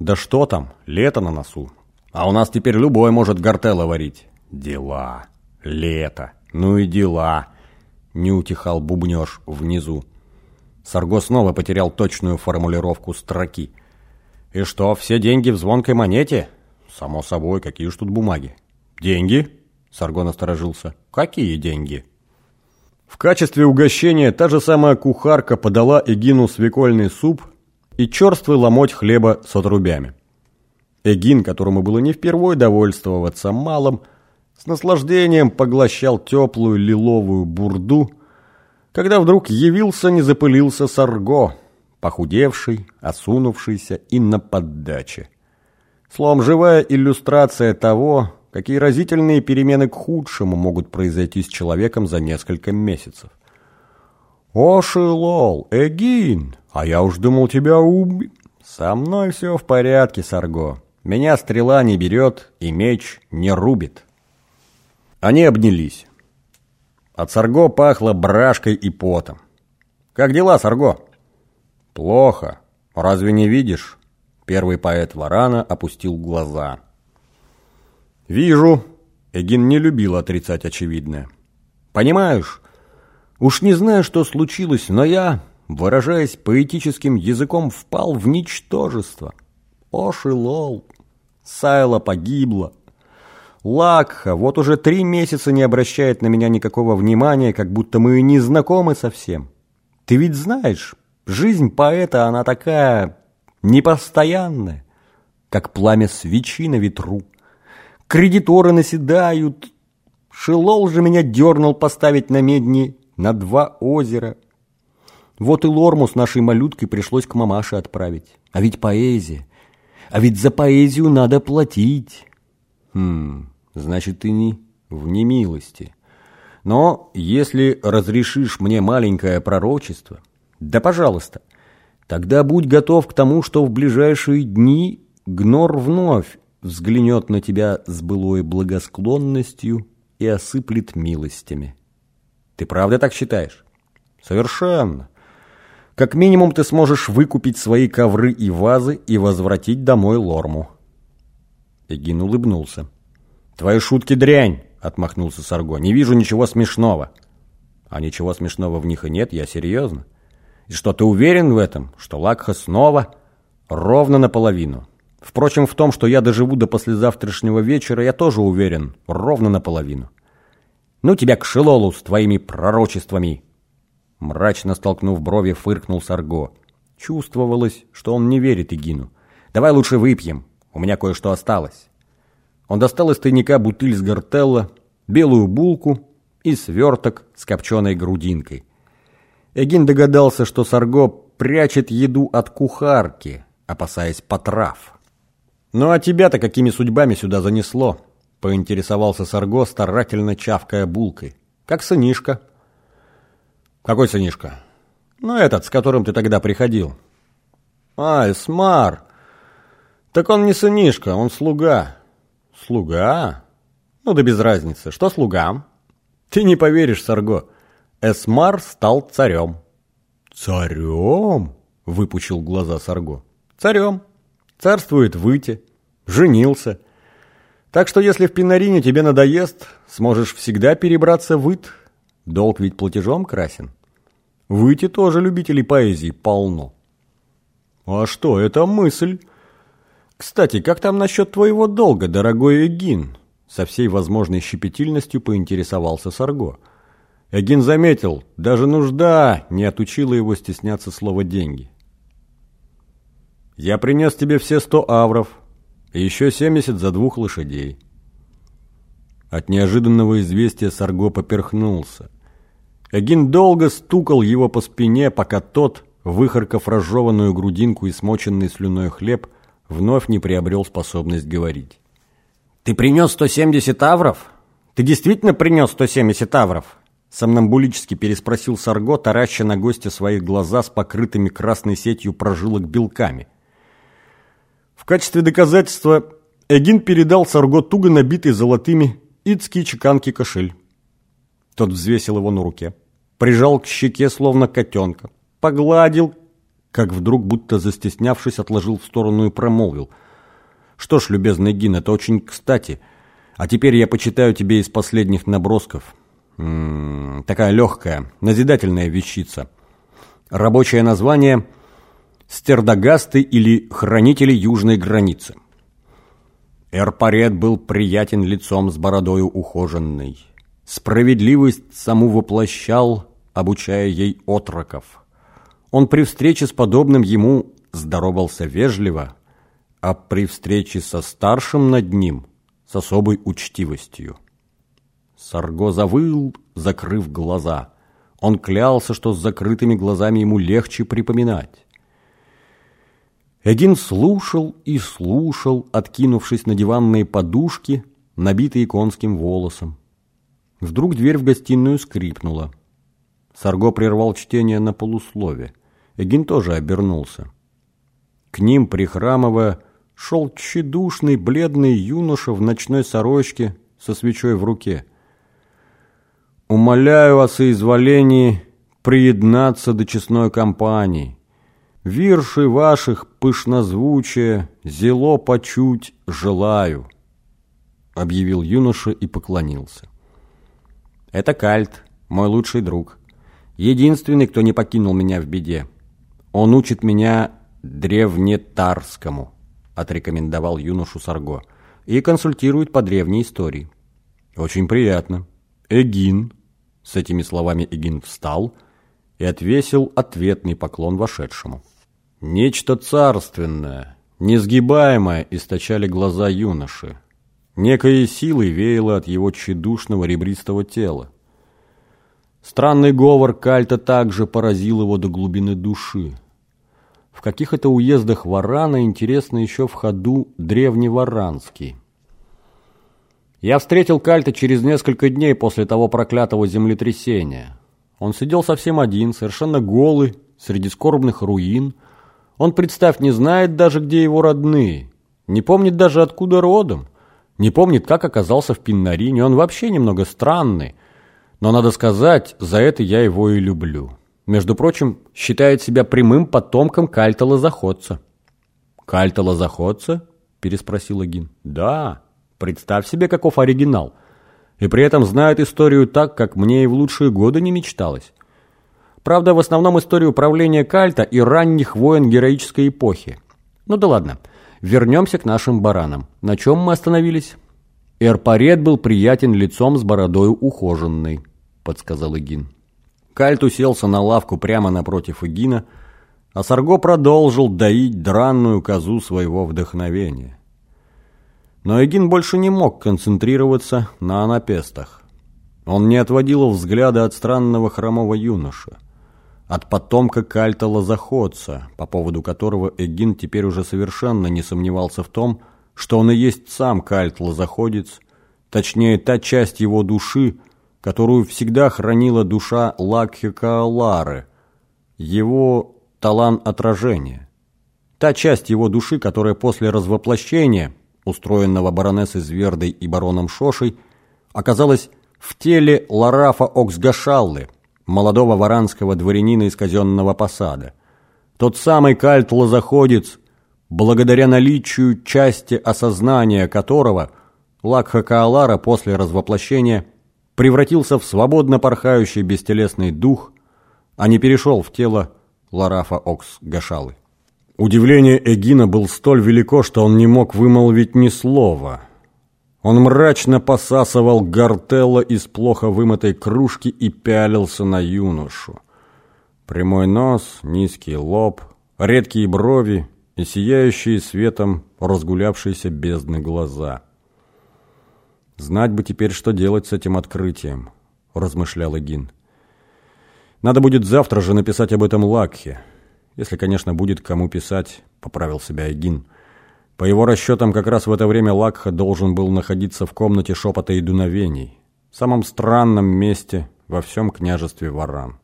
Да что там, лето на носу. А у нас теперь любой может гортелло варить. Дела. Лето. Ну и дела. Не утихал бубнёж внизу. Сарго снова потерял точную формулировку строки. И что, все деньги в звонкой монете? Само собой, какие уж тут бумаги. Деньги? Сарго насторожился. Какие деньги? В качестве угощения та же самая кухарка подала Эгину свекольный суп и черствый ломоть хлеба с отрубями. Эгин, которому было не впервой довольствоваться малым, с наслаждением поглощал теплую лиловую бурду, когда вдруг явился, не запылился Сарго, похудевший, осунувшийся и на поддаче. Словом, живая иллюстрация того, какие разительные перемены к худшему могут произойти с человеком за несколько месяцев. «О, Шилол, Эгин, а я уж думал тебя уби...» «Со мной все в порядке, Сарго. Меня стрела не берет и меч не рубит». Они обнялись. От Сарго пахло брашкой и потом. «Как дела, Сарго?» «Плохо. Разве не видишь?» Первый поэт Варана опустил глаза. «Вижу». Эгин не любил отрицать очевидное. «Понимаешь, уж не знаю, что случилось, но я, выражаясь поэтическим языком, впал в ничтожество. Ошилол. Сайла погибла. Лакха вот уже три месяца не обращает на меня никакого внимания, как будто мы и не знакомы совсем. Ты ведь знаешь, жизнь поэта, она такая непостоянная, как пламя свечи на ветру. Кредиторы наседают. Шилол же меня дернул поставить на медни на два озера. Вот и Лорму с нашей малюткой пришлось к мамаше отправить. А ведь поэзия. А ведь за поэзию надо платить. Хм, значит, ты не в немилости. Но если разрешишь мне маленькое пророчество, да пожалуйста, тогда будь готов к тому, что в ближайшие дни Гнор вновь взглянет на тебя с былой благосклонностью и осыплет милостями. Ты правда так считаешь? Совершенно. Как минимум ты сможешь выкупить свои ковры и вазы и возвратить домой Лорму. Эгин улыбнулся. Твои шутки дрянь, отмахнулся Сарго. Не вижу ничего смешного. А ничего смешного в них и нет, я серьезно. И что, ты уверен в этом, что Лакха снова ровно наполовину? Впрочем, в том, что я доживу до послезавтрашнего вечера, я тоже уверен, ровно наполовину. Ну тебя к Шилолу с твоими пророчествами!» Мрачно столкнув брови, фыркнул Сарго. Чувствовалось, что он не верит Игину. «Давай лучше выпьем, у меня кое-что осталось». Он достал из тайника бутыль с гортелла, белую булку и сверток с копченой грудинкой. Эгин догадался, что Сарго прячет еду от кухарки, опасаясь потрав. «Ну а тебя-то какими судьбами сюда занесло?» — поинтересовался Сарго, старательно чавкая булкой. «Как сынишка». «Какой сынишка?» «Ну этот, с которым ты тогда приходил». «А, Эсмар! Так он не сынишка, он слуга». «Слуга? Ну да без разницы. Что слугам?» «Ты не поверишь, Сарго. Эсмар стал царем». «Царем?» — выпучил глаза Сарго. «Царем» царствует выйти, женился. Так что если в Пинарине тебе надоест, сможешь всегда перебраться в Ит. Долг ведь платежом красен. Выйти тоже любителей поэзии полно. А что, это мысль. Кстати, как там насчет твоего долга, дорогой Эгин? Со всей возможной щепетильностью поинтересовался Сарго. Эгин заметил, даже нужда не отучила его стесняться слова «деньги». Я принес тебе все сто авров и еще семьдесят за двух лошадей. От неожиданного известия Сарго поперхнулся. Эгин долго стукал его по спине, пока тот, выхаркав разжеванную грудинку и смоченный слюной хлеб, вновь не приобрел способность говорить. «Ты принес сто семьдесят авров? Ты действительно принес сто семьдесят авров?» Сомнамбулически переспросил Сарго, тараща на гостя свои глаза с покрытыми красной сетью прожилок белками – в качестве доказательства Эгин передал Сарго туго набитый золотыми ицкий чеканки кошель. Тот взвесил его на руке, прижал к щеке, словно котенка, погладил, как вдруг, будто застеснявшись, отложил в сторону и промолвил. «Что ж, любезный Гин, это очень кстати. А теперь я почитаю тебе из последних набросков. М -м, такая легкая, назидательная вещица. Рабочее название «Стердогасты» или «Хранители южной границы». Эрпарет был приятен лицом с бородою ухоженной. Справедливость саму воплощал, обучая ей отроков. Он при встрече с подобным ему здоровался вежливо, а при встрече со старшим над ним с особой учтивостью. Сарго завыл, закрыв глаза. Он клялся, что с закрытыми глазами ему легче припоминать. Эгин слушал и слушал, откинувшись на диванные подушки, набитые конским волосом. Вдруг дверь в гостиную скрипнула. Сарго прервал чтение на полуслове. Эгин тоже обернулся. К ним, прихрамывая, шел тщедушный, бледный юноша в ночной сорочке со свечой в руке. «Умоляю о соизволении приеднаться до честной компании. Вирши ваших пышнозвучие, зело почуть желаю», — объявил юноша и поклонился. «Это Кальт, мой лучший друг. Единственный, кто не покинул меня в беде. Он учит меня древнетарскому», — отрекомендовал юношу Сарго, «и консультирует по древней истории». «Очень приятно. Эгин». С этими словами Эгин встал и отвесил ответный поклон вошедшему. Нечто царственное, несгибаемое источали глаза юноши. Некой силой веяло от его тщедушного ребристого тела. Странный говор кальта также поразил его до глубины души. В каких это уездах Варана, интересно, еще в ходу древневаранский. Я встретил Кальта через несколько дней после того проклятого землетрясения. Он сидел совсем один, совершенно голый, среди скорбных руин. Он, представь, не знает даже, где его родные. Не помнит даже, откуда родом. Не помнит, как оказался в Пиннарине. Он вообще немного странный. Но, надо сказать, за это я его и люблю. Между прочим, считает себя прямым потомком кальта-лозоходца. «Кальта-лозоходца?» – переспросил Агин. «Да». Представь себе, каков оригинал. И при этом знает историю так, как мне и в лучшие годы не мечталось. Правда, в основном историю правления Кальта и ранних войн героической эпохи. Ну да ладно, вернемся к нашим баранам. На чем мы остановились? Эрпарет был приятен лицом с бородой ухоженной, подсказал Игин. Кальт уселся на лавку прямо напротив Игина, а Сарго продолжил доить дранную козу своего вдохновения. Но Эгин больше не мог концентрироваться на анапестах. Он не отводил взгляда от странного хромого юноши, от потомка кальта лозоходца, по поводу которого Эгин теперь уже совершенно не сомневался в том, что он и есть сам кальт-лозоходец, точнее, та часть его души, которую всегда хранила душа Лакхи Каалары, его талант отражения. Та часть его души, которая после развоплощения – устроенного баронессой Звердой и бароном Шошей, оказалась в теле Ларафа Оксгашаллы, молодого варанского дворянина из казенного посада. Тот самый кальт-лозоходец, благодаря наличию части осознания которого Лакха Каалара после развоплощения превратился в свободно порхающий бестелесный дух, а не перешел в тело Ларафа Окс-Гашалы. Удивление Эгина был столь велико, что он не мог вымолвить ни слова. Он мрачно посасывал гортелло из плохо вымытой кружки и пялился на юношу. Прямой нос, низкий лоб, редкие брови и сияющие светом разгулявшиеся бездны глаза. «Знать бы теперь, что делать с этим открытием», — размышлял Эгин. «Надо будет завтра же написать об этом Лакхе». Если, конечно, будет кому писать, поправил себя Айгин. По его расчетам, как раз в это время Лакха должен был находиться в комнате шепота и дуновений, самом странном месте во всем княжестве Варан.